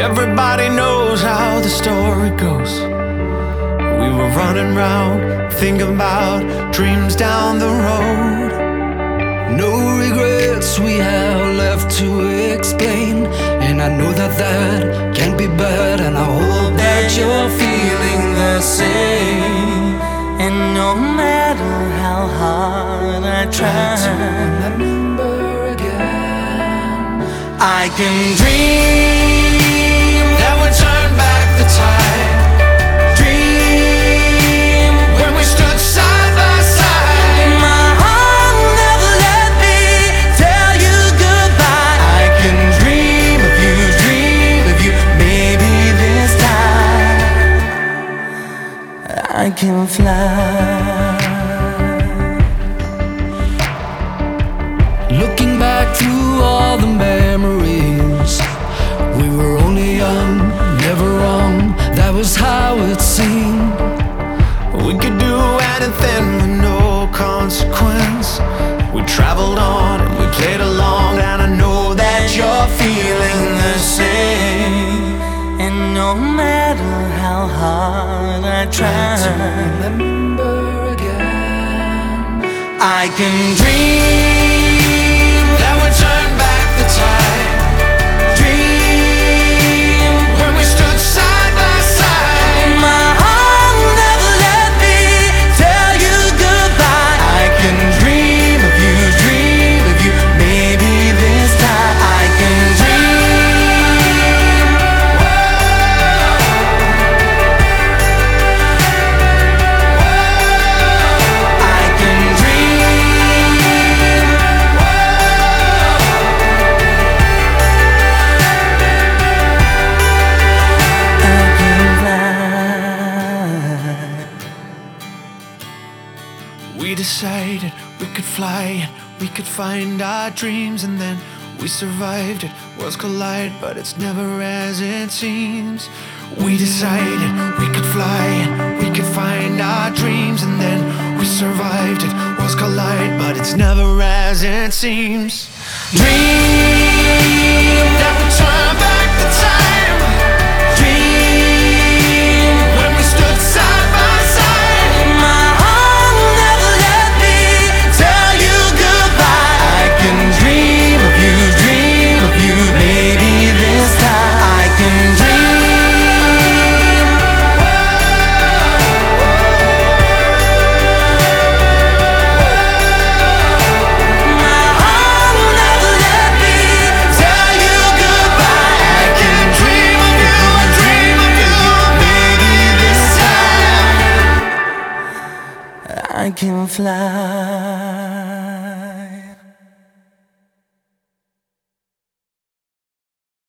Everybody knows how the story goes. We were running round, thinking about dreams down the road. No regrets we have left to explain. And I know that that can't be bad. And I hope that you're feeling the same. And no matter how hard I try, to Remember again. I can dream I can fly. Looking back through all the memories, we were only young, never wrong. That was how it seemed. We could do anything with no consequence. We traveled on and we played along, and I know that you're feeling the same. And no matter how hard I try, Remember again. I can dream. We decided we could fly and we could find our dreams, and then we survived it. Worlds collide, but it's never as it seems. We decided we could fly and we could find our dreams, and then we survived it. Worlds collide, but it's never as it seems. Dream that turn I can fly.